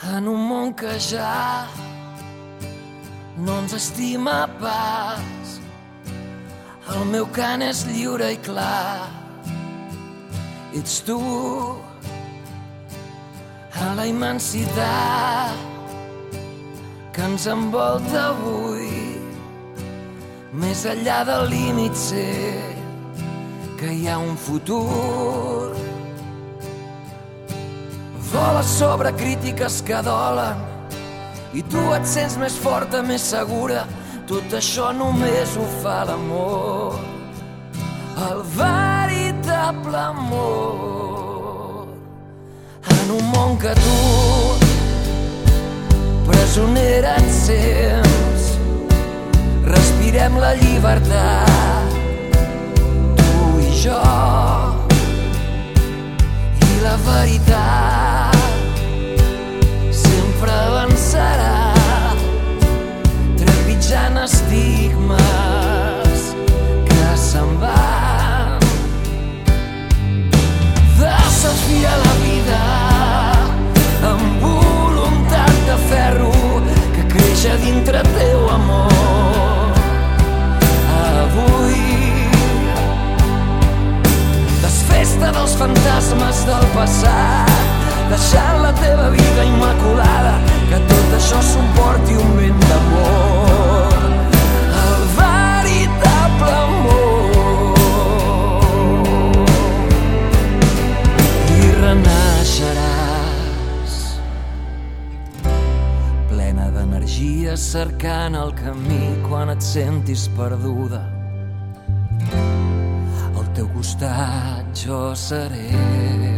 En un món que ja no ens estima pas, el meu cant és lliure i clar. Ets tu a la immensitat que ens envolta avui. Més enllà del límit sé que hi ha un futur. Vola sobre crítiques que dolen i tu et sents més forta, més segura. Tot això només ho fa l'amor, el veritable amor. En un món que tu presonera et sents, respirem la llibertat, passat. Deixant la teva vida immaculada que tot això suporti un vent d'amor. El veritable amor. I renaixeràs plena d'energia cercant el camí quan et sentis perduda. Al teu costat jo seré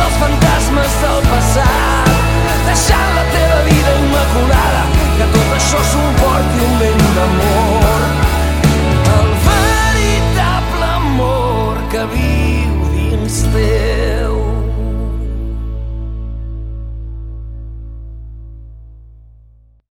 dels fantasmes passat deixant la teva vida immaculada que tot això suporti un vent d'amor.